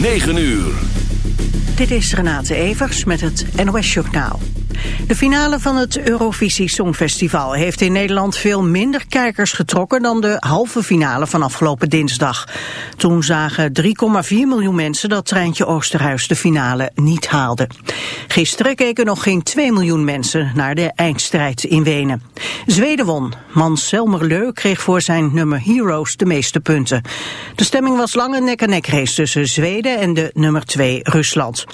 9 uur. Dit is Renate Evers met het NOS Journaal. De finale van het Eurovisie Songfestival heeft in Nederland veel minder kijkers getrokken dan de halve finale van afgelopen dinsdag. Toen zagen 3,4 miljoen mensen dat Treintje Oosterhuis de finale niet haalde. Gisteren keken nog geen 2 miljoen mensen naar de eindstrijd in Wenen. Zweden won. Mans Selmerleu kreeg voor zijn nummer Heroes de meeste punten. De stemming was lang een nek-en-nek race tussen Zweden en de nummer 2 Rusland.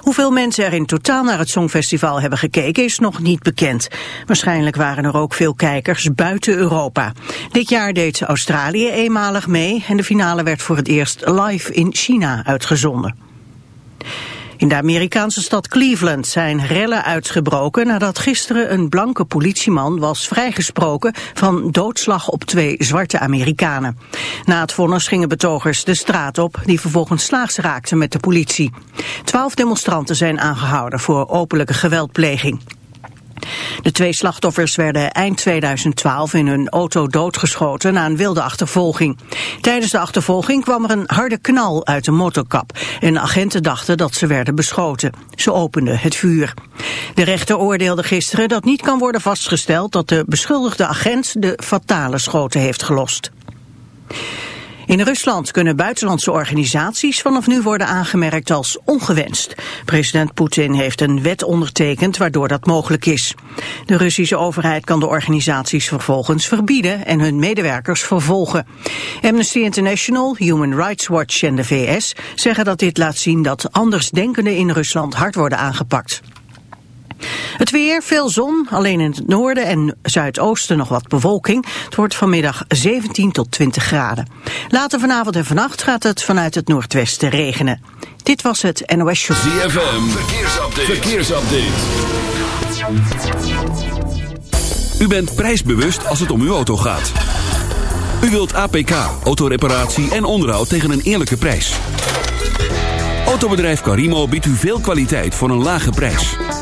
Hoeveel mensen er in totaal naar het Songfestival hebben gekeken is nog niet bekend. Waarschijnlijk waren er ook veel kijkers buiten Europa. Dit jaar deed Australië eenmalig mee en de finale werd voor het eerst live in China uitgezonden. In de Amerikaanse stad Cleveland zijn rellen uitgebroken nadat gisteren een blanke politieman was vrijgesproken van doodslag op twee zwarte Amerikanen. Na het vonnis gingen betogers de straat op die vervolgens slaags raakten met de politie. Twaalf demonstranten zijn aangehouden voor openlijke geweldpleging. De twee slachtoffers werden eind 2012 in hun auto doodgeschoten na een wilde achtervolging. Tijdens de achtervolging kwam er een harde knal uit de motorkap en agenten dachten dat ze werden beschoten. Ze openden het vuur. De rechter oordeelde gisteren dat niet kan worden vastgesteld dat de beschuldigde agent de fatale schoten heeft gelost. In Rusland kunnen buitenlandse organisaties vanaf nu worden aangemerkt als ongewenst. President Poetin heeft een wet ondertekend waardoor dat mogelijk is. De Russische overheid kan de organisaties vervolgens verbieden en hun medewerkers vervolgen. Amnesty International, Human Rights Watch en de VS zeggen dat dit laat zien dat andersdenkenden in Rusland hard worden aangepakt. Het weer, veel zon, alleen in het noorden en zuidoosten nog wat bewolking. Het wordt vanmiddag 17 tot 20 graden. Later vanavond en vannacht gaat het vanuit het noordwesten regenen. Dit was het NOS Show. ZFM, verkeersupdate. U bent prijsbewust als het om uw auto gaat. U wilt APK, autoreparatie en onderhoud tegen een eerlijke prijs. Autobedrijf Carimo biedt u veel kwaliteit voor een lage prijs.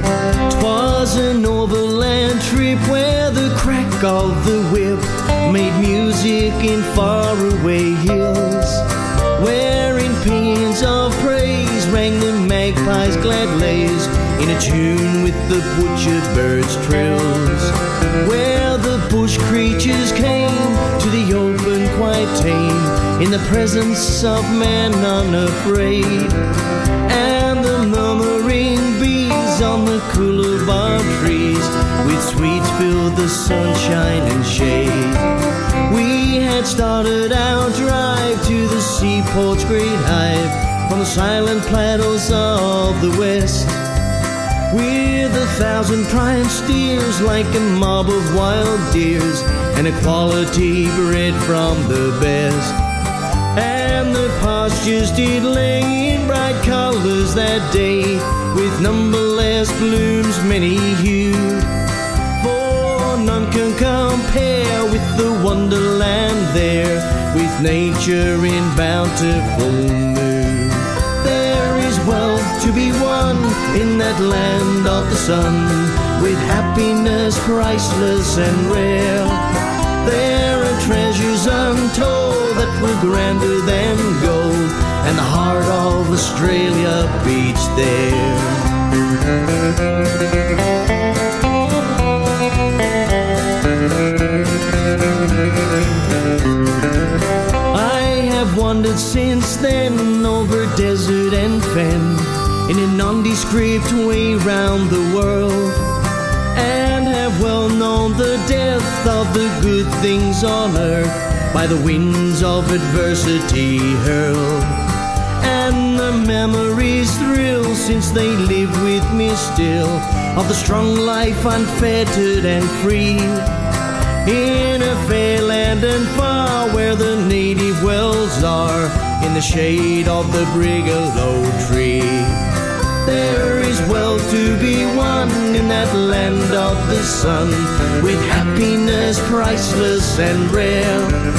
Twas an overland trip where the crack of the whip made music in faraway hills. Where in paeans of praise rang the magpie's glad lays in a tune with the butchered birds' trills. Where the bush creatures came to the open quite tame in the presence of man unafraid. And coolabah trees with sweets filled the sunshine and shade. We had started our drive to the seaport's great hive from the silent plateaus of the west. With a thousand prime steers like a mob of wild deers and a quality bred from the best. The pastures did lay in bright colors that day with numberless blooms many hued. For none can compare with the wonderland there with nature in bountiful mood. There is wealth to be won in that land of the sun with happiness priceless and rare. There grander than gold, and the heart of Australia beats there. I have wandered since then over desert and fen in a nondescript way round the world and have well known the death of the good things on earth by the winds of adversity hurled and the memories thrill since they live with me still of the strong life unfettered and free in a fair land and far where the native wells are in the shade of the brigalow tree. There is wealth to be won in that land of the sun with happiness priceless and rare.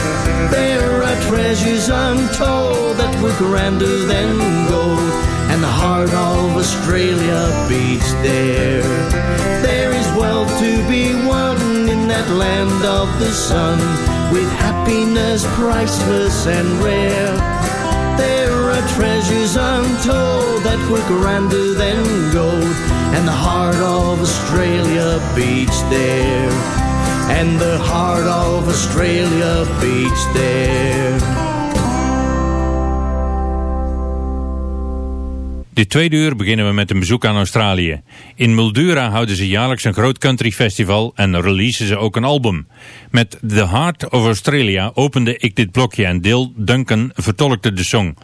There are treasures untold that were grander than gold and the heart of Australia beats there. There is wealth to be won in that land of the sun with happiness priceless and rare. There are treasures untold that were grander than gold, and the heart of Australia beats there. And the heart of Australia beats there. Dit tweede uur beginnen we met een bezoek aan Australië. In Mildura houden ze jaarlijks een groot country festival en releasen ze ook een album. Met The Heart of Australia opende ik dit blokje en Dil Duncan vertolkte de song.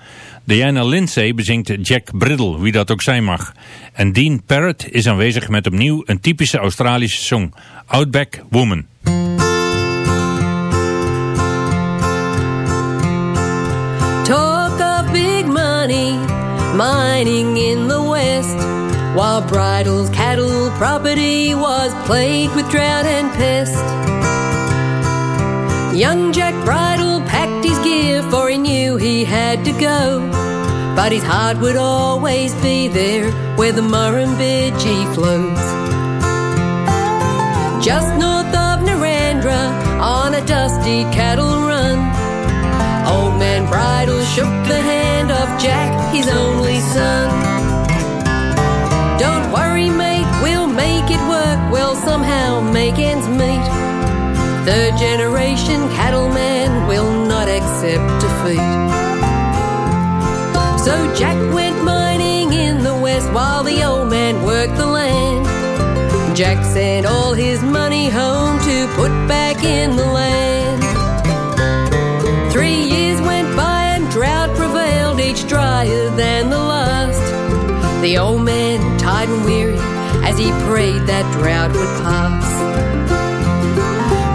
Diana Lindsay bezingt Jack Briddle, wie dat ook zijn mag. En Dean Parrott is aanwezig met opnieuw een typische Australische song, Outback Woman. Talk of big money mining in the west while Bridle's cattle property was plagued with drought and pest. Young Jack Bridle knew he had to go. But his heart would always be there where the Murrumbidgee flows. Just north of Narrandera on a dusty cattle run. Jack sent all his money home to put back in the land. Three years went by and drought prevailed, each drier than the last. The old man, tired and weary, as he prayed that drought would pass.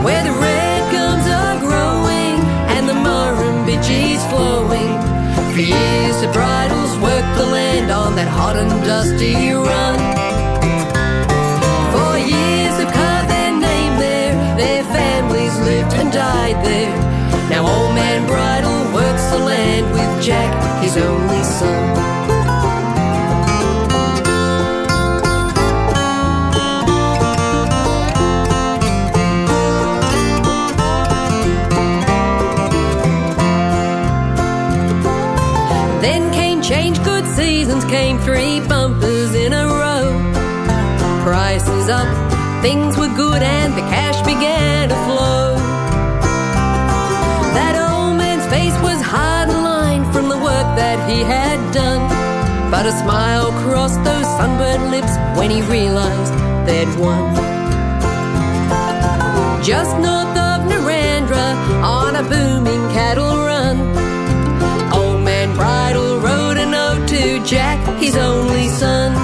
Where the red gums are growing and the Murrumbidgee's flowing. For years the bridles worked the land on that hot and dusty run. Lived and died there. Now old man Bridle works the land with Jack, his only son. Then came change, good seasons came three bumpers in a row. Prices up, things were But a smile crossed those sunburned lips when he realized they'd won. Just north of Narrandera, on a booming cattle run, Old man Bridle wrote a note to Jack, his only son.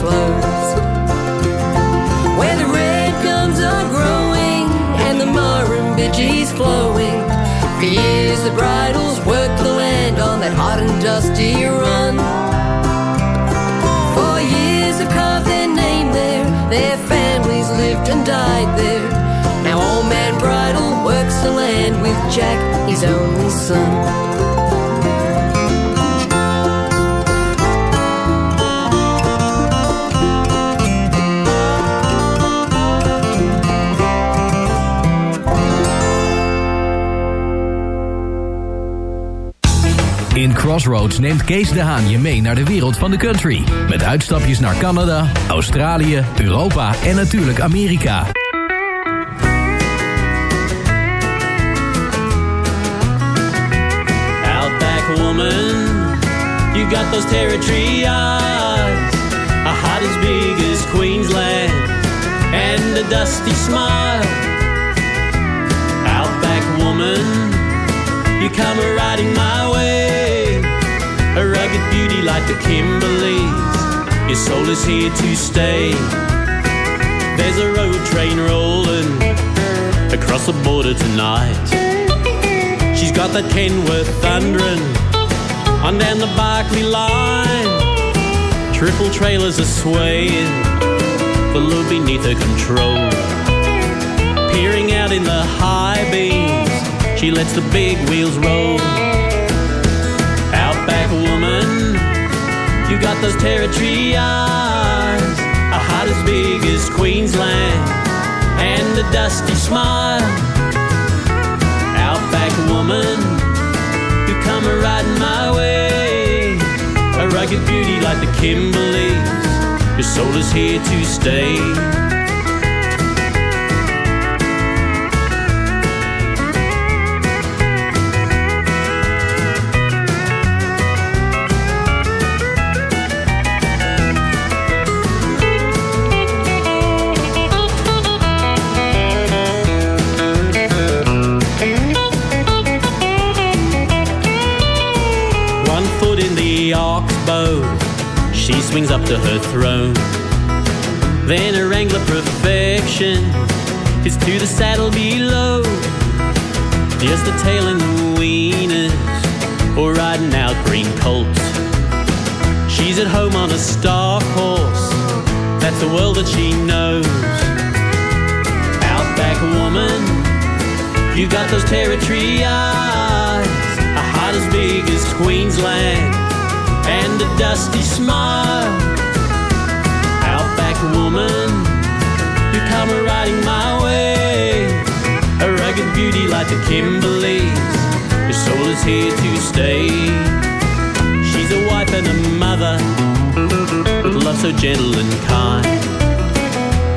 Flows. Where the red gums are growing and the Murrumbidgee's flowing. For years the bridles worked the land on that hot and dusty run. For years have carved their name there, their families lived and died there. Now old man Bridle works the land with Jack, his only son. Crossroads neemt Kees de Haan je mee naar de wereld van de country. Met uitstapjes naar Canada, Australië, Europa en natuurlijk Amerika. Outback woman, you got those territory eyes. A heart as big as Queensland and a dusty smile. Outback woman, you come riding my way. A rugged beauty like the Kimberleys. Your soul is here to stay. There's a road train rolling across the border tonight. She's got that Kenworth thundering on down the Barkly line. Triple trailers are swaying, the load beneath her control. Peering out in the high beams she lets the big wheels roll. Got those territory eyes, a heart as big as Queensland, and a dusty smile. Outback woman, you come a riding my way, a rugged beauty like the Kimberleys. Your soul is here to stay. She swings up to her throne. Then her Wrangler perfection is to the saddle below. Just the tail and the weaners, or riding out green colts. She's at home on a stock horse. That's the world that she knows. Outback woman, you got those territory eyes, a heart as big as Queensland and a dusty smile. Outback woman, you come riding my way. A rugged beauty like the Kimberleys. Your soul is here to stay. She's a wife and a mother with love so gentle and kind.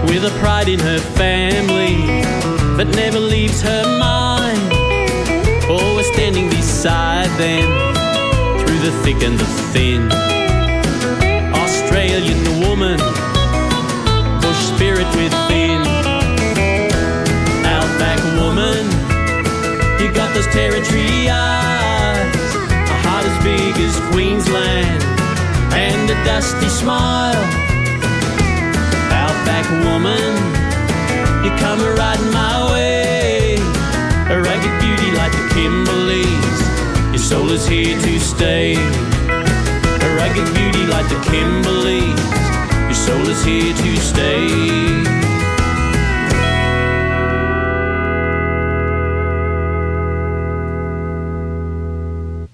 With a pride in her family that never leaves her mind. Always standing beside them the thick and the thin. Australian woman, bush spirit within. Outback woman, you got those territory eyes, a heart as big as Queensland, and a dusty smile. Outback woman, you come riding my way, a ragged beauty like the Kimberleys soul is here to stay. A rugged beauty like the Kimberleys. Your soul is here to stay.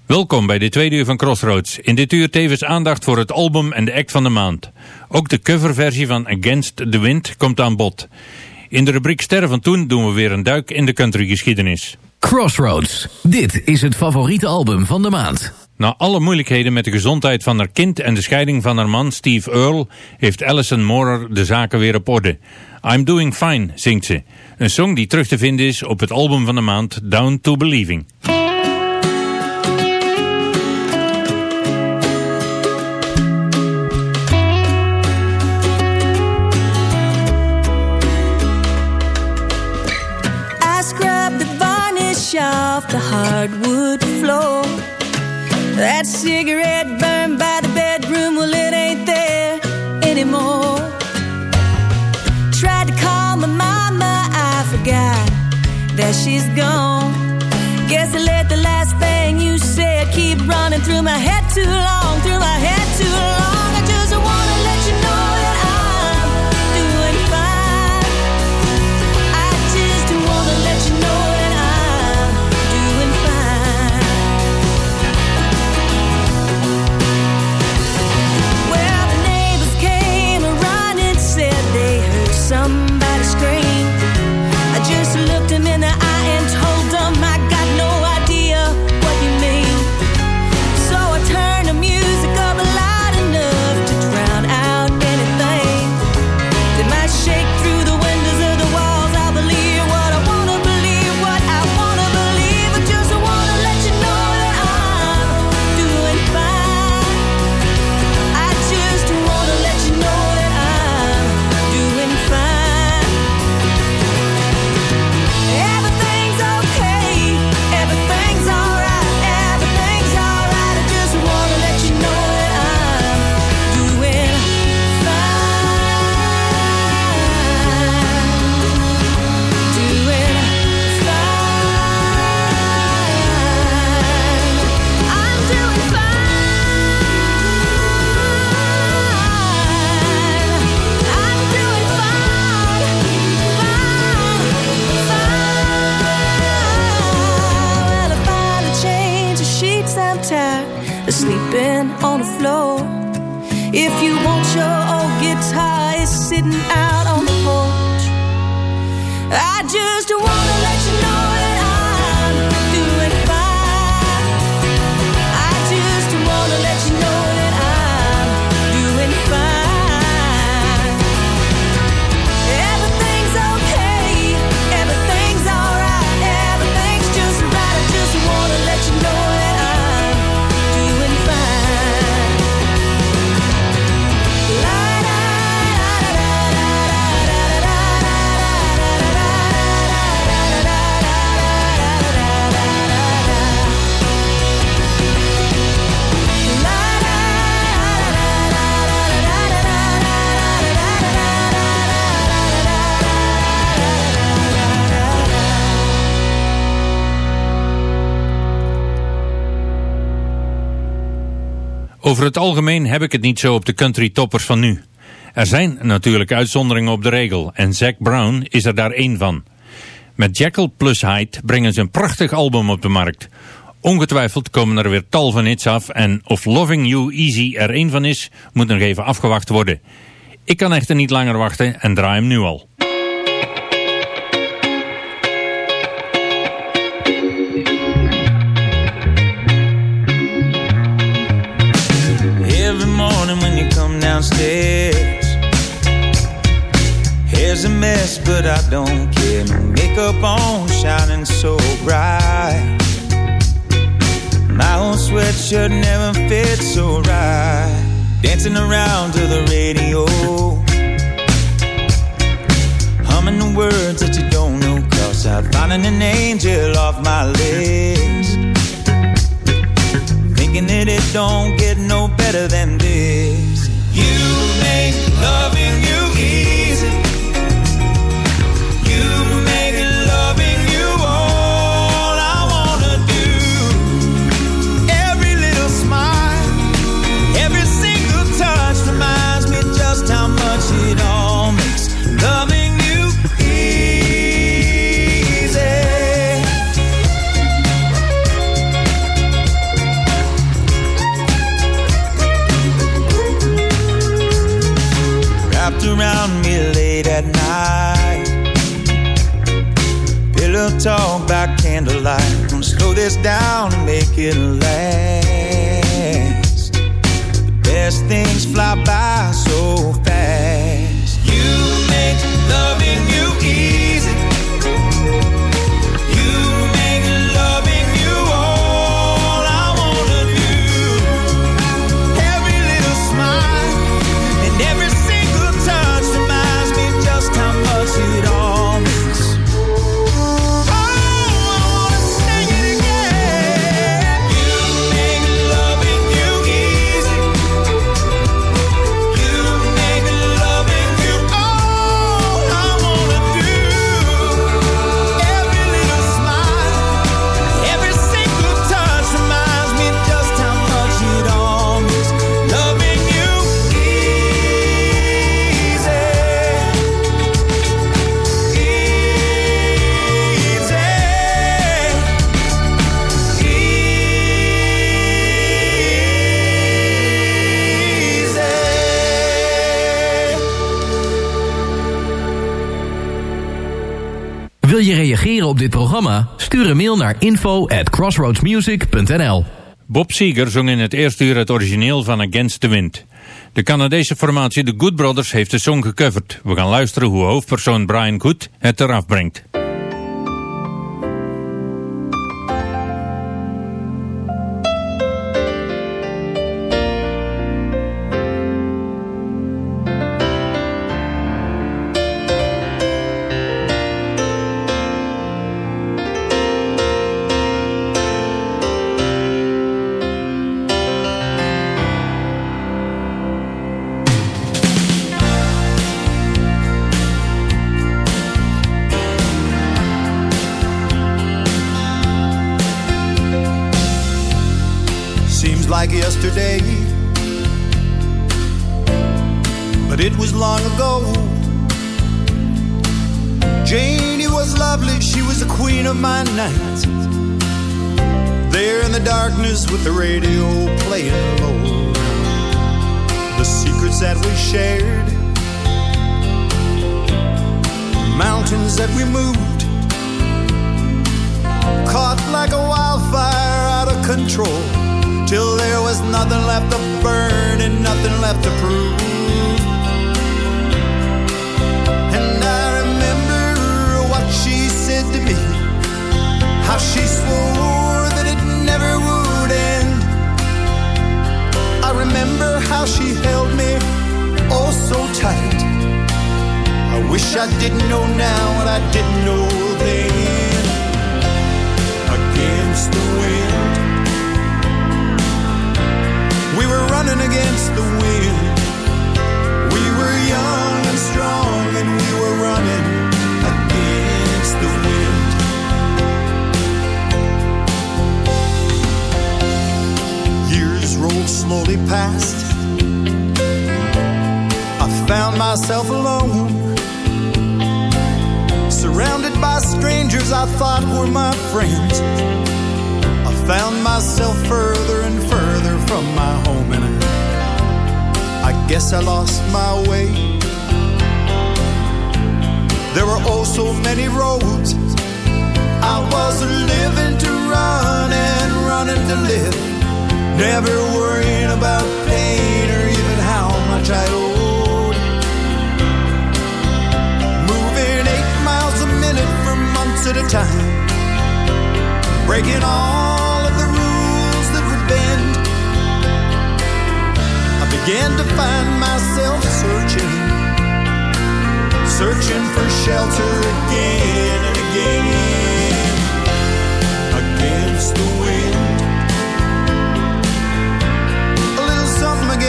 Welkom bij de tweede uur van Crossroads. In dit uur tevens aandacht voor het album en de act van de maand. Ook de coverversie van Against the Wind komt aan bod. In de rubriek Sterren van Toen doen we weer een duik in de countrygeschiedenis. Crossroads. Dit is het favoriete album van de maand. Na alle moeilijkheden met de gezondheid van haar kind en de scheiding van haar man Steve Earle heeft Alison Moorer de zaken weer op orde. I'm Doing Fine zingt ze. Een song die terug te vinden is op het album van de maand Down to Believing. Off the hardwood floor. That cigarette burned by the bedroom, well, it ain't there anymore. Tried to call my mama, I forgot that she's gone. Guess I let the last thing you said keep running through my head too long, through het algemeen heb ik het niet zo op de country toppers van nu. Er zijn natuurlijk uitzonderingen op de regel en Zac Brown is er daar één van. Met Jekyll plus Hyde brengen ze een prachtig album op de markt. Ongetwijfeld komen er weer tal van hits af en of Loving You Easy er één van is, moet nog even afgewacht worden. Ik kan echter niet langer wachten en draai hem nu al. Downstairs, hair's a mess, but I don't care. No makeup on, shining so bright. My old sweatshirt never fit so right. Dancing around to the radio, humming the words that you don't know. Cause I'm finding an angel off my list. Thinking that it don't get no better than this. Easy. And make naar info at crossroadsmusic.nl Bob Seger zong in het eerste uur het origineel van Against the Wind. De Canadese formatie The Good Brothers heeft de song gecoverd. We gaan luisteren hoe hoofdpersoon Brian Good het eraf brengt. The radio playing low. The secrets that we shared, mountains that we moved, caught like a wildfire out of control, till there was nothing left to burn and nothing left to prove. And I remember what she said to me, how she swore remember how she held me oh so tight. I wish I didn't know now what I didn't know then. Against the wind, we were running against the wind. We were young and strong, and we were running against the wind. Slowly passed. I found myself alone, surrounded by strangers I thought were my friends. I found myself further and further from my home, and I, guess I lost my way. There were oh so many roads. I was living to run and running to live. Never worrying about pain or even how much I owed. Moving eight miles a minute for months at a time. Breaking all of the rules that would bend. I began to find myself searching. Searching for shelter again and again. Against the wind.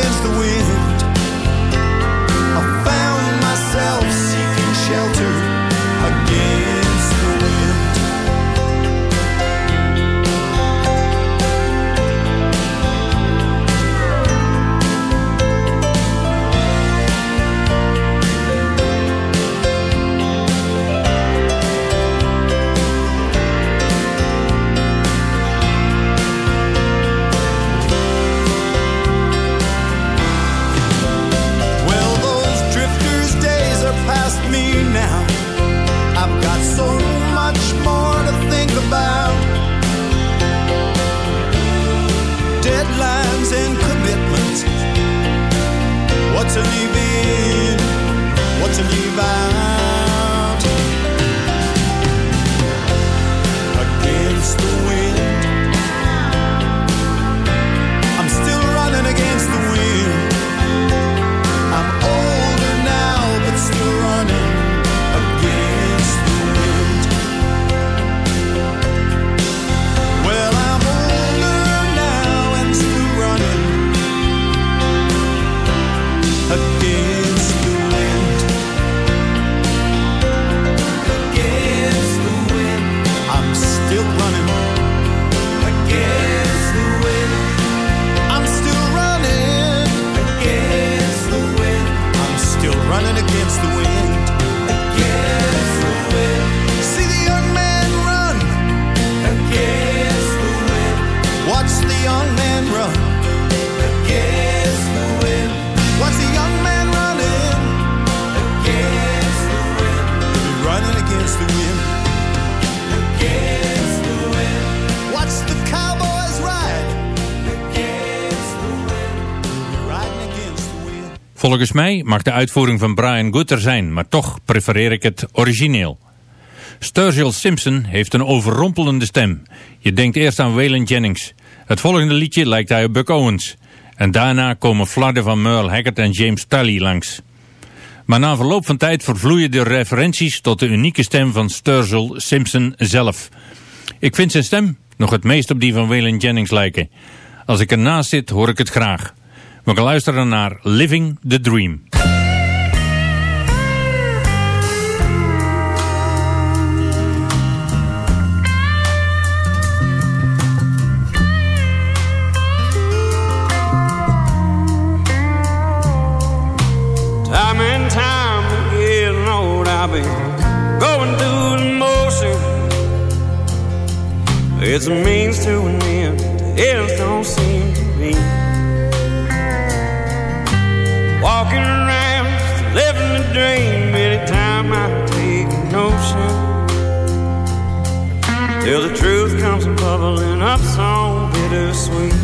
Against the wind. In, what to leave out. Mag de uitvoering van Brian goed er zijn, maar toch prefereer ik het origineel. Sturgill Simpson heeft een overrompelende stem. Je denkt eerst aan Waylon Jennings. Het volgende liedje lijkt hij op Buck Owens. En daarna komen flarden van Merle Haggard en James Tully langs. Maar na verloop van tijd vervloeien de referenties tot de unieke stem van Sturgill Simpson zelf. Ik vind zijn stem nog het meest op die van Waylon Jennings lijken. Als ik ernaast zit, hoor ik het graag. We gaan luisteren naar Living the Dream. Time and time again, Lord, I've been going through the motion. It's a means to an end. It don't seem to me. Walking around, living the dream. Anytime I take notion, till the truth comes bubbling up so bittersweet.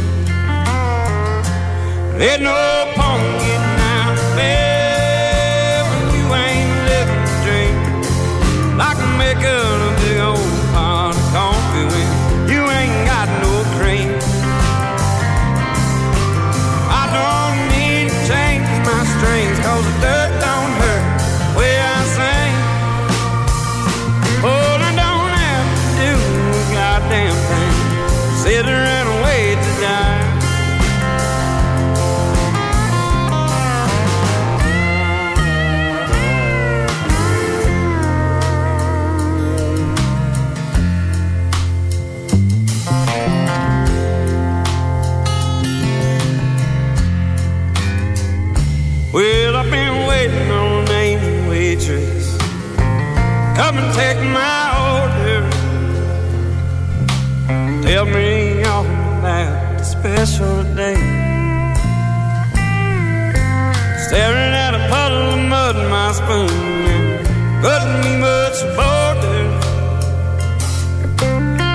There's no point getting out of bed spoon and couldn't be much border.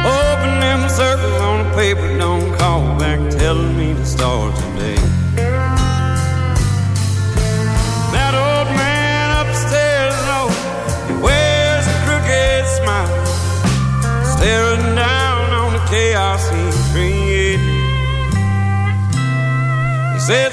Open them circles on the paper, don't call back telling me to start today. That old man upstairs, oh, he wears a crooked smile, staring down on the chaos he created. He said,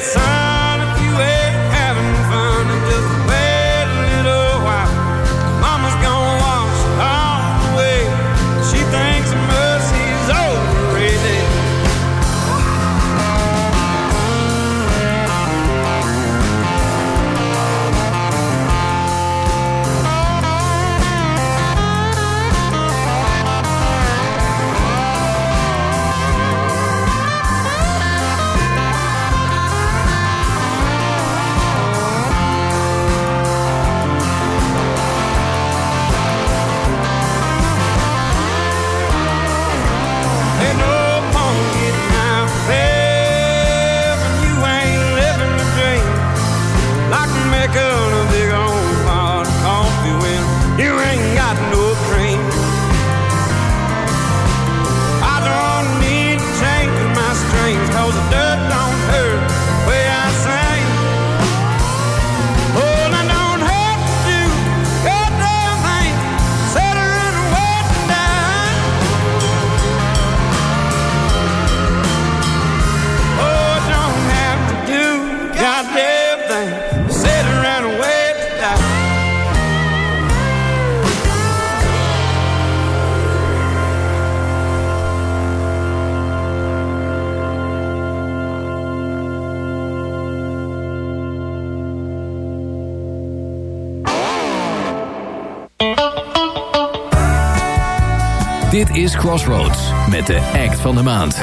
is Crossroads met de act van de maand.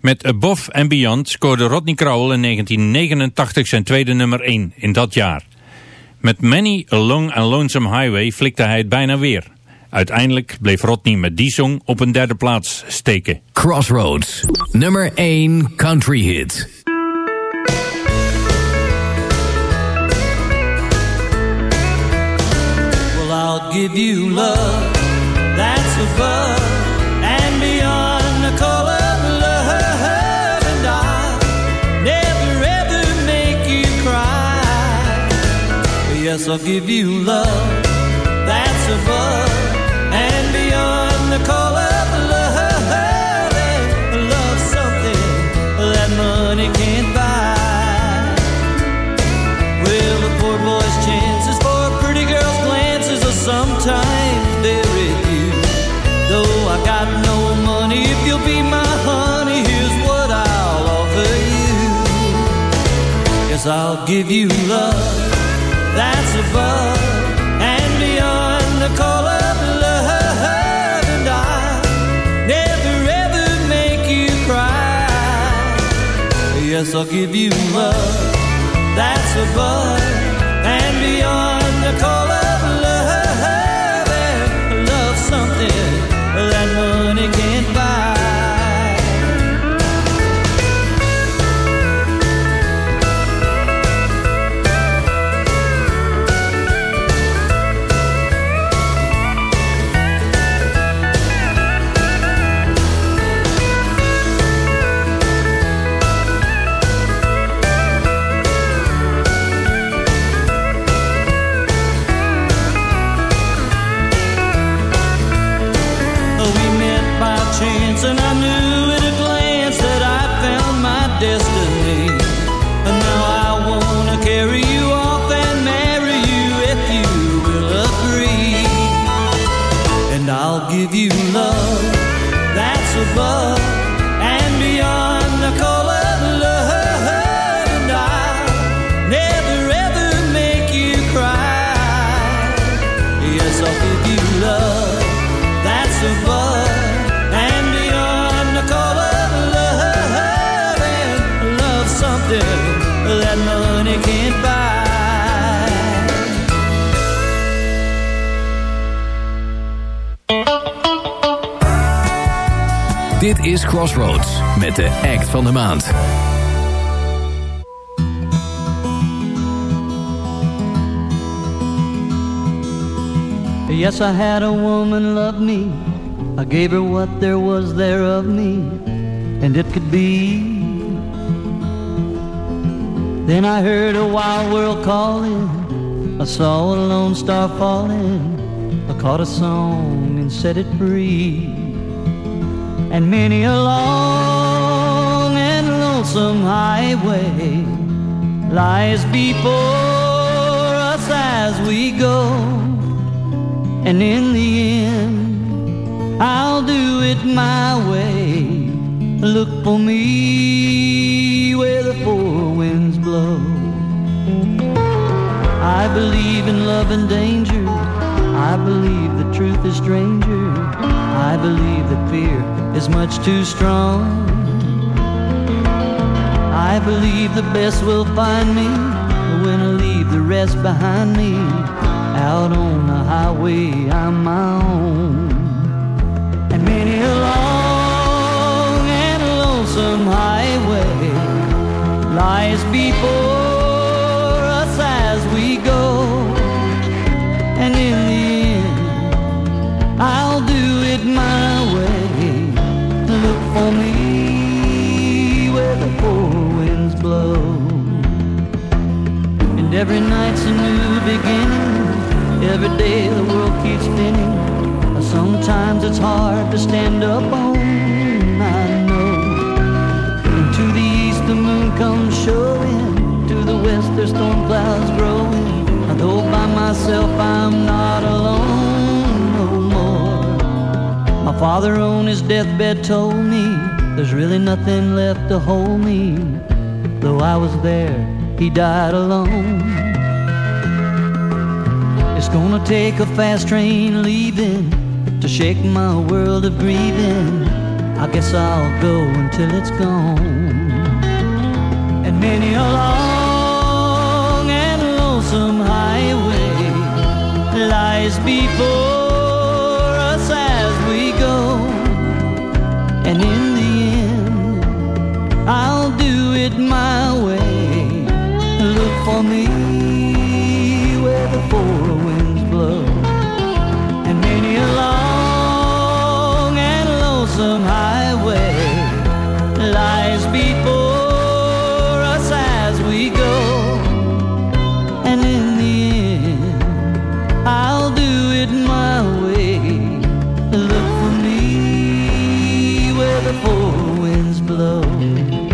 Met Above and Beyond scoorde Rodney Crowell in 1989 zijn tweede nummer 1 in dat jaar. Met Many a Long and Lonesome Highway flikte hij het bijna weer. Uiteindelijk bleef Rodney met die song op een derde plaats steken. Crossroads, nummer 1 country hit. Well, I'll give you love above and beyond the call of love, and I'll never ever make you cry. Yes, I'll give you love that's above I'll give you love that's above and beyond the call of love, and I'll never ever make you cry. Yes, I'll give you love that's above and beyond the call this is Crossroads met de act van de maand. Yes, I had a woman love me. I gave her what there was there of me, and it could be. Then I heard a wild world calling. I saw a lone star falling. I caught a song and set it free. And many a long and lonesome highway lies before us as we go. And in the end, I'll do it my way. Look for me where the four winds blow. I believe in love and danger. I believe the truth is stranger. I believe that fear is much too strong. I believe the best will find me when I leave the rest behind me. Out on the highway, I'm my own. Every day the world keeps spinning. Sometimes it's hard to stand up on, I know. And to the east the moon comes showing. To the west there's storm clouds growing. Though by myself I'm not alone no more. My father on his deathbed told me there's really nothing left to hold me. Though I was there, he died alone. It's gonna take a fast train leaving to shake my world of grieving. I guess I'll go until it's gone. And many a long and lonesome highway lies before us as we go. And in the end, I'll do it my way. Look for me four winds blow. And many a long and lonesome highway lies before us as we go. And in the end, I'll do it my way. Look for me where the four winds blow.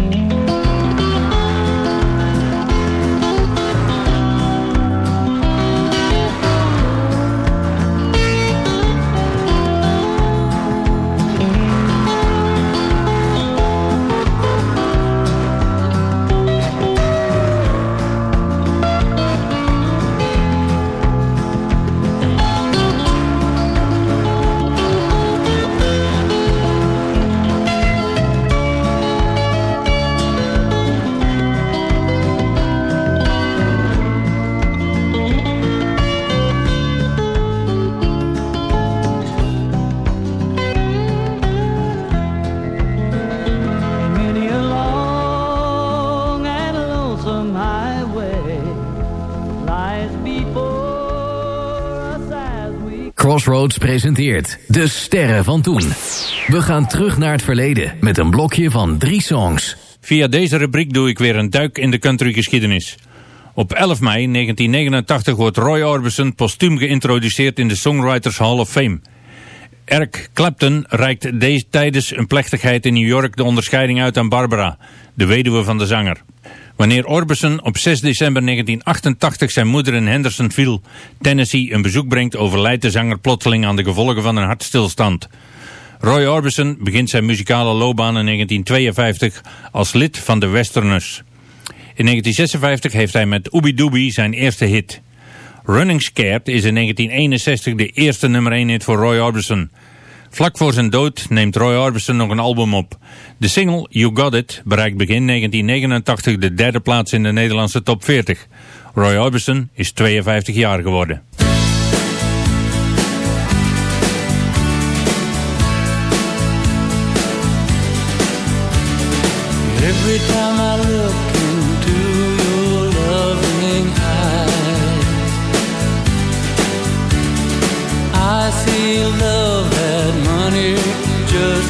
Presenteert De Sterren van Toen. We gaan terug naar het verleden met een blokje van drie songs. Via deze rubriek doe ik weer een duik in de countrygeschiedenis. Op 11 mei 1989 wordt Roy Orbison postuum geïntroduceerd in de Songwriters Hall of Fame. Eric Clapton reikt deze tijdens een plechtigheid in New York de onderscheiding uit aan Barbara, de weduwe van de zanger. Wanneer Orbison op 6 december 1988 zijn moeder in Hendersonville, Tennessee, een bezoek brengt, overlijdt de zanger plotseling aan de gevolgen van een hartstilstand. Roy Orbison begint zijn muzikale loopbaan in 1952 als lid van de Westerners. In 1956 heeft hij met Ooby Dooby zijn eerste hit. Running Scared is in 1961 de eerste nummer 1 hit voor Roy Orbison. Vlak voor zijn dood neemt Roy Orbison nog een album op. De single You Got It bereikt begin 1989 de derde plaats in de Nederlandse top 40. Roy Orbison is 52 jaar geworden. Every time I look into your loving eyes I see love just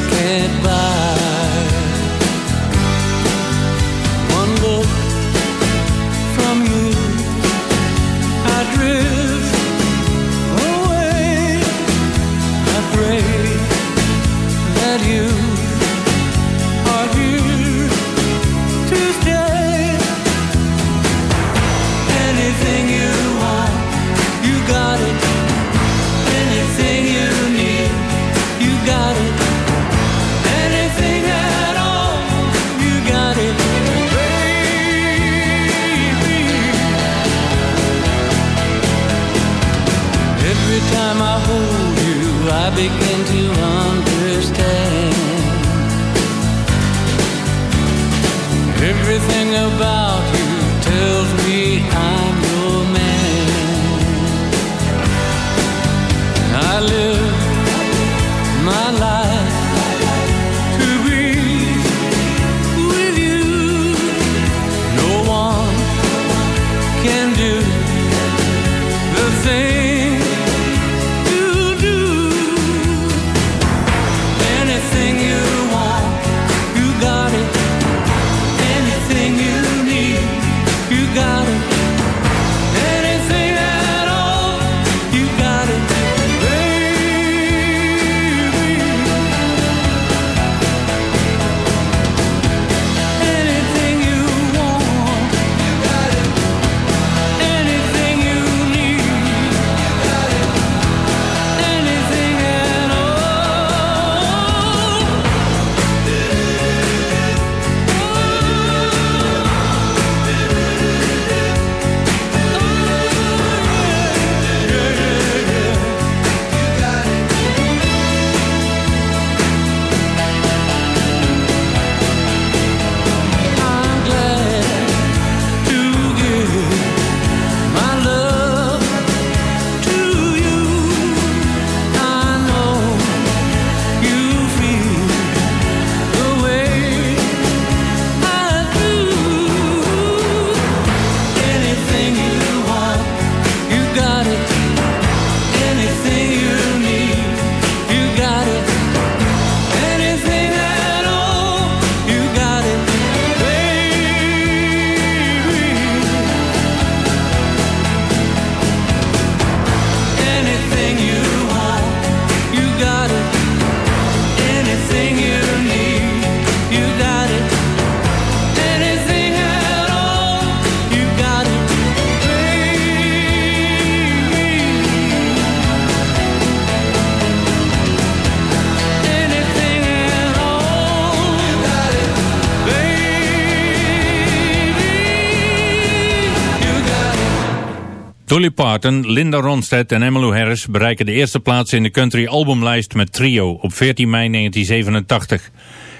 Dolly Parton, Linda Ronstadt en Emmylou Harris bereiken de eerste plaats in de country albumlijst met Trio op 14 mei 1987.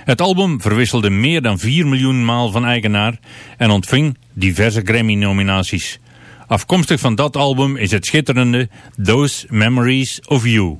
Het album verwisselde meer dan 4 miljoen maal van eigenaar en ontving diverse Grammy-nominaties. Afkomstig van dat album is het schitterende Those Memories of You.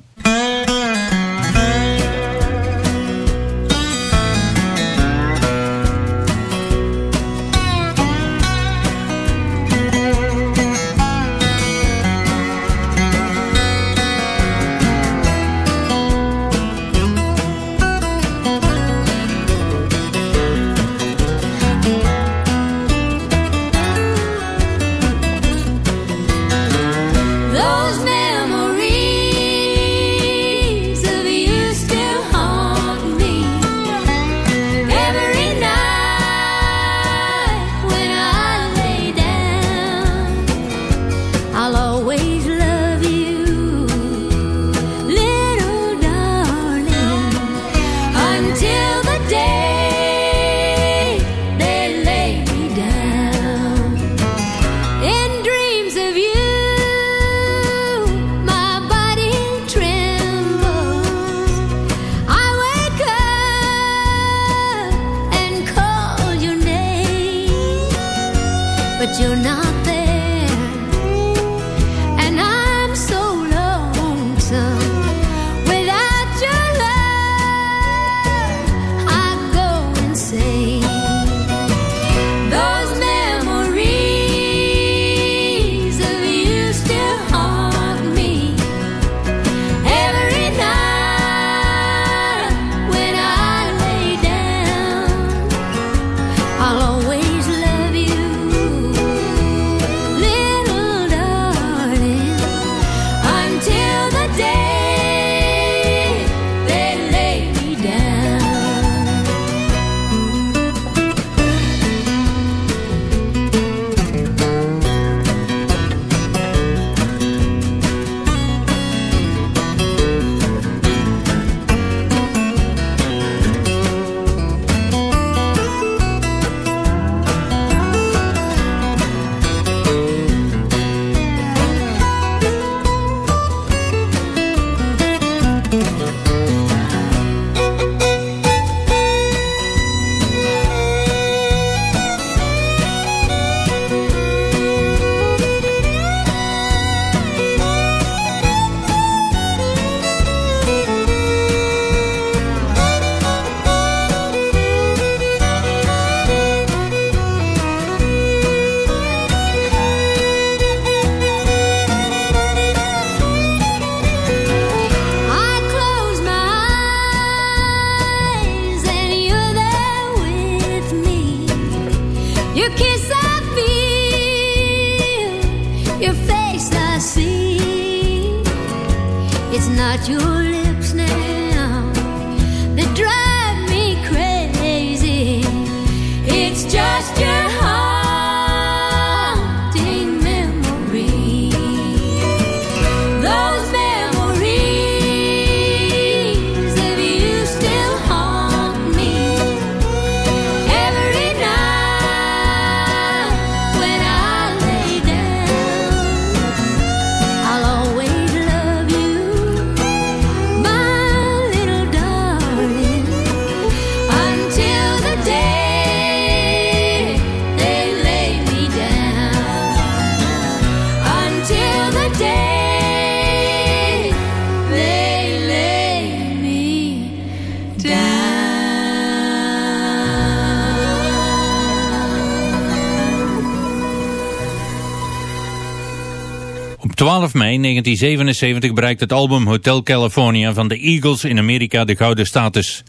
Op 12 mei 1977 bereikt het album Hotel California van de Eagles in Amerika de gouden status.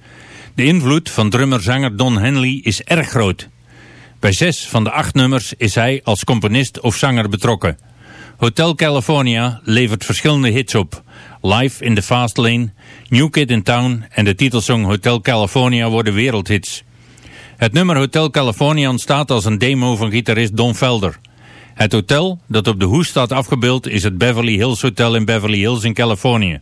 De invloed van drummer-zanger Don Henley is erg groot. Bij zes van de acht nummers is hij als componist of zanger betrokken. Hotel California levert verschillende hits op. Live in the Fast Lane, New Kid in Town en de titelsong Hotel California worden wereldhits. Het nummer Hotel California ontstaat als een demo van gitarist Don Felder. Het hotel dat op de hoes staat afgebeeld is het Beverly Hills Hotel in Beverly Hills in Californië.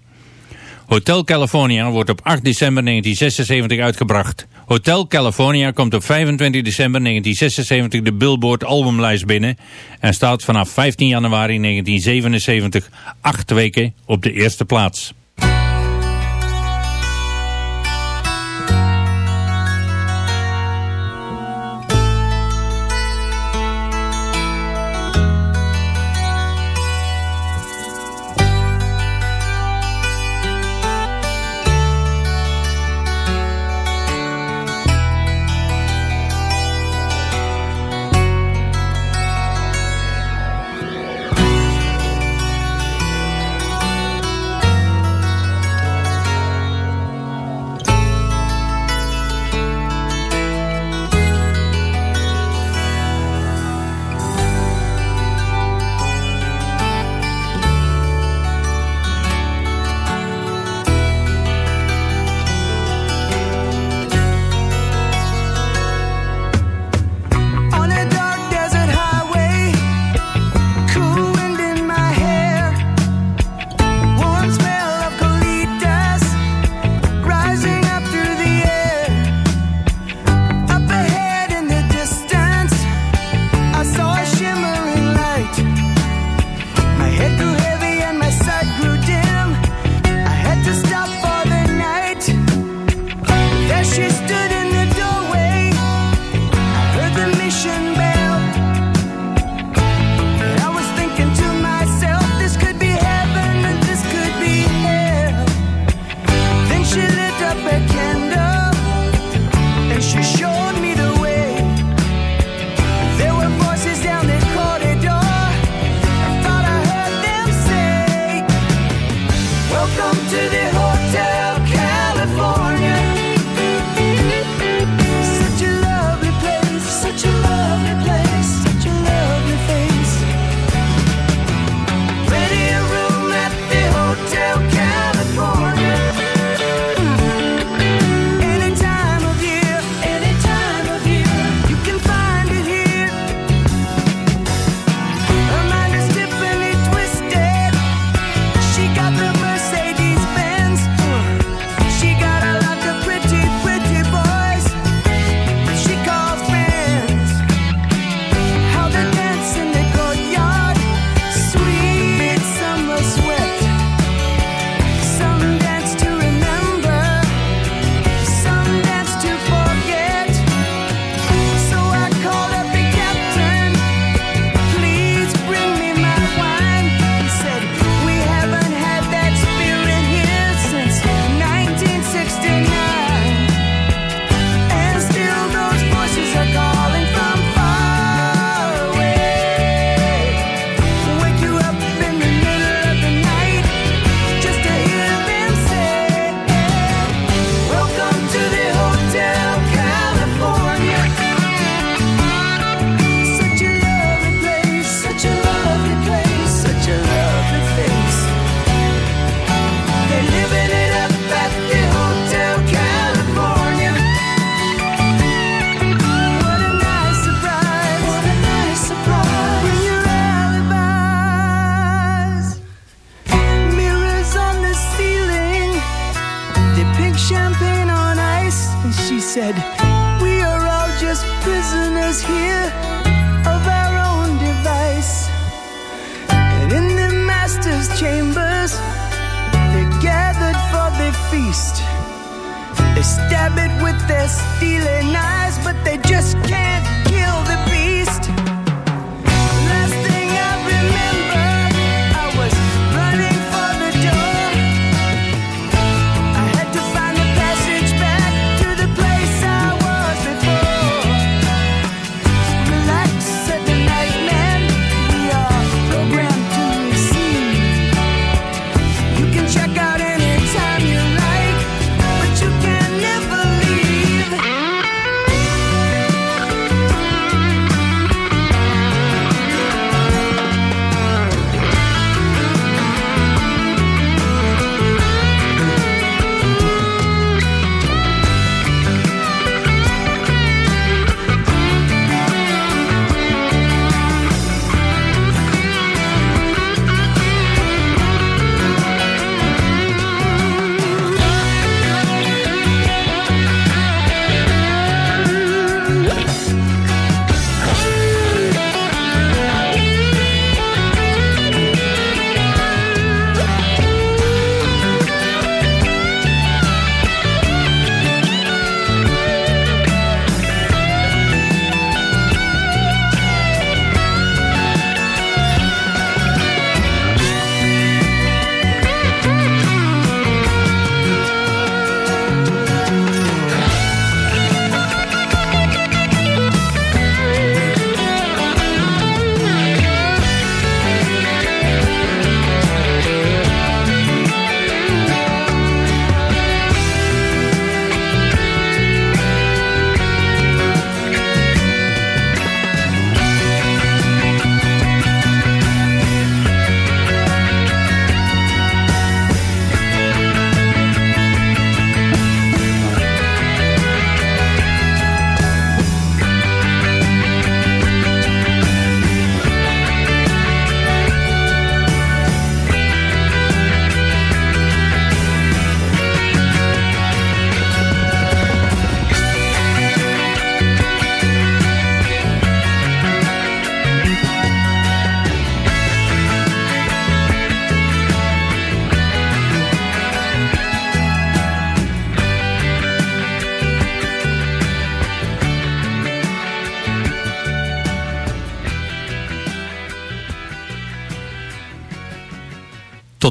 Hotel California wordt op 8 december 1976 uitgebracht. Hotel California komt op 25 december 1976 de Billboard albumlijst binnen en staat vanaf 15 januari 1977 acht weken op de eerste plaats.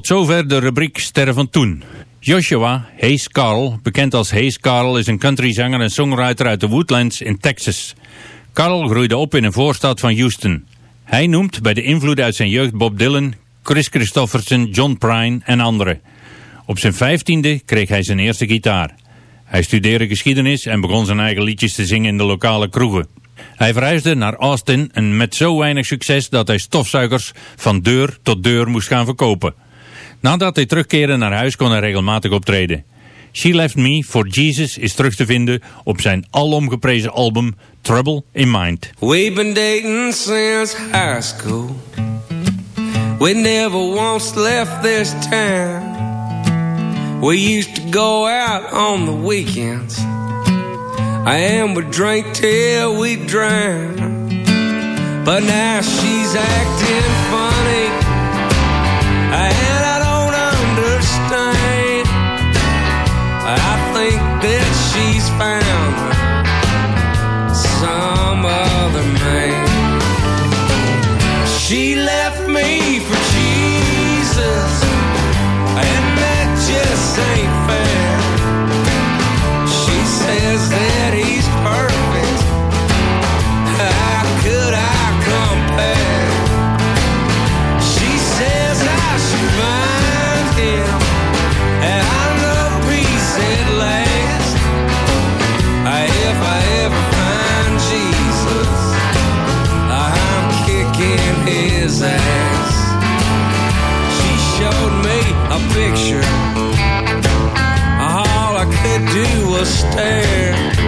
Zover de rubriek Sterren van Toen. Joshua Hayes Carl, bekend als Hayes Carl, is een countryzanger en songwriter uit de Woodlands in Texas. Carl groeide op in een voorstad van Houston. Hij noemt bij de invloed uit zijn jeugd Bob Dylan, Chris Christofferson, John Prine en anderen. Op zijn vijftiende kreeg hij zijn eerste gitaar. Hij studeerde geschiedenis en begon zijn eigen liedjes te zingen in de lokale kroegen. Hij verhuisde naar Austin en met zo weinig succes dat hij stofzuigers van deur tot deur moest gaan verkopen. Nadat hij terugkeerde naar huis kon hij regelmatig optreden. She Left Me for Jesus is terug te vinden op zijn alomgeprezen album Trouble in Mind. We've been dating since high school. We never once left this town. We used to go out on the weekends. And would drink till we drown. But now she's acting funny. I I think that she's found some other man. She left me was stare.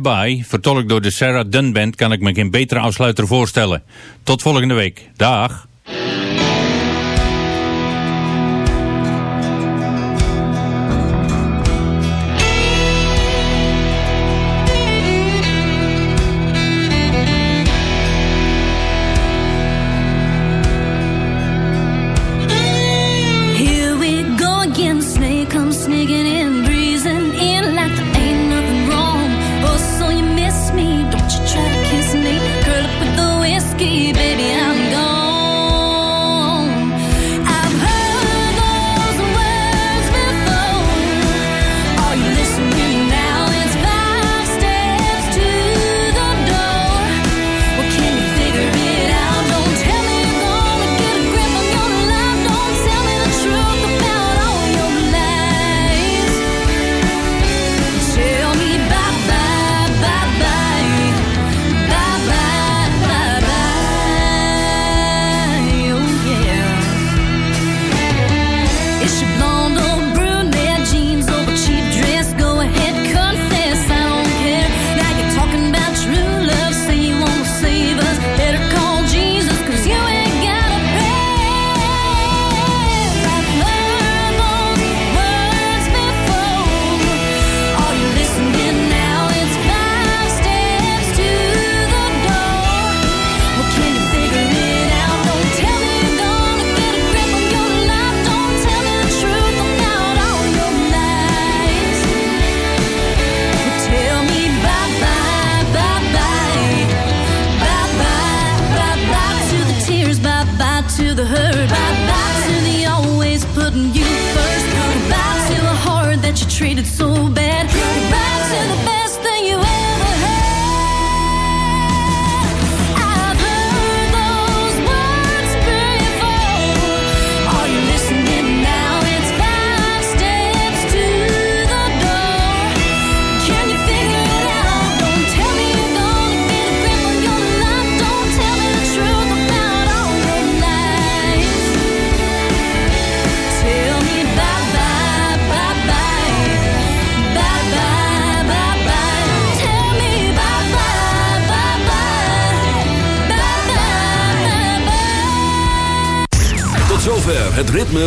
Bye Bye, vertolkt door de Sarah Dunn kan ik me geen betere afsluiter voorstellen. Tot volgende week. Dag.